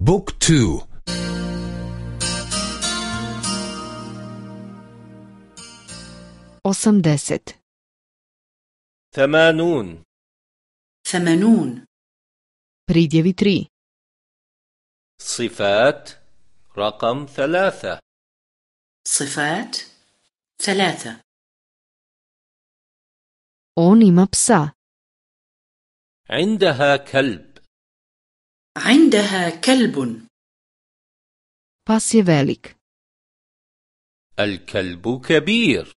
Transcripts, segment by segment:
بوك تو. osamdeset ثمانون. ثمانون. pridjevi tri صفات. رقم ثلاثة. صفات. ثلاثة. on ima psa عندها كلب. عندها كلب. Pas je velik. الكلب كبير.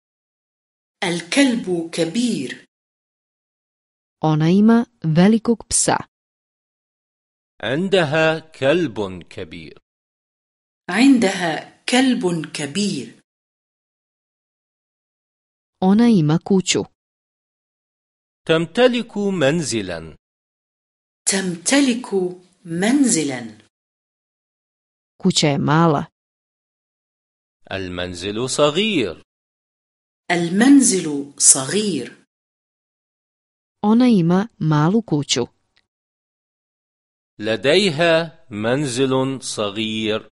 الكلب كبير. Ona ima velikog psa. عندها كلب كبير. عندها كلب كبير. Ona ima kuću. تمتلك منزلا. تمتلك منزلا. Kuća je mala. المنزل صغير. المنزل صغير. Ona ima malu kuću. لديها منزل صغير.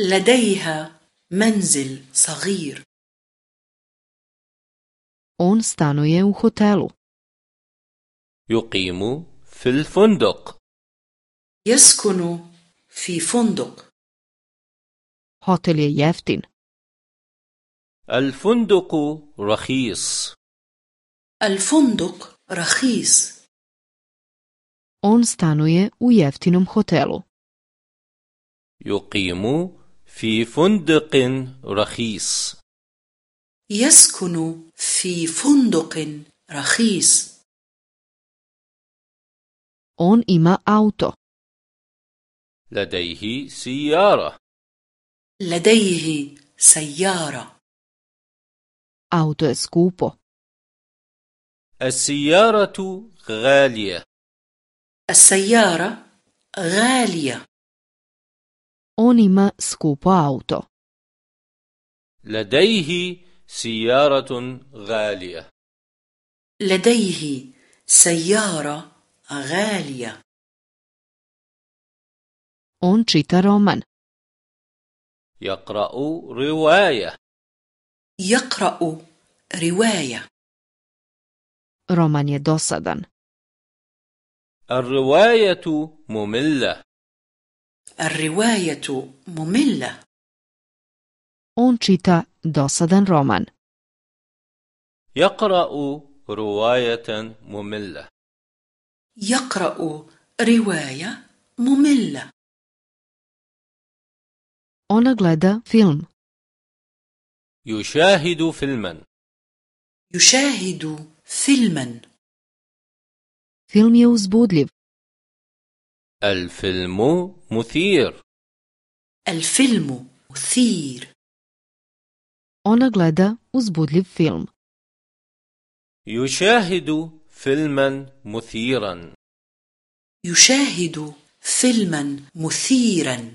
لديها منزل صغير. On stanuje u hotelu. يقيم في الفندق. يسكن في فندق. Hotel je jeftin. الفندق رخيص. الفندق رخيص. On stanuje u jeftinom hotelu. يقيم في فندق رخيص. يسكن في فندق رخيص. On ima auto. لديه سيارة. لديه سيارة. Auto je skupo السيارة غالية. السيارة غالية. On ima skupo auto. لديه سيارة غالية. لديه سيارة غالية. On čita roman. يقرأ رواية يقرأ رواية roman je dosadan. الرواية مملة الرواية مملة on čita dosadan roman. يقرأ رواية مملة يقرأ رواية مملة ona gleda film. يشاهد فيلما. يشاهد فيلما. Film je uzbudljiv. الفيلم مثير. الفيلم مثير. Ona gleda uzbudljiv film. يشاهد فيلما مثيرا. يشاهد فيلما مثيرا.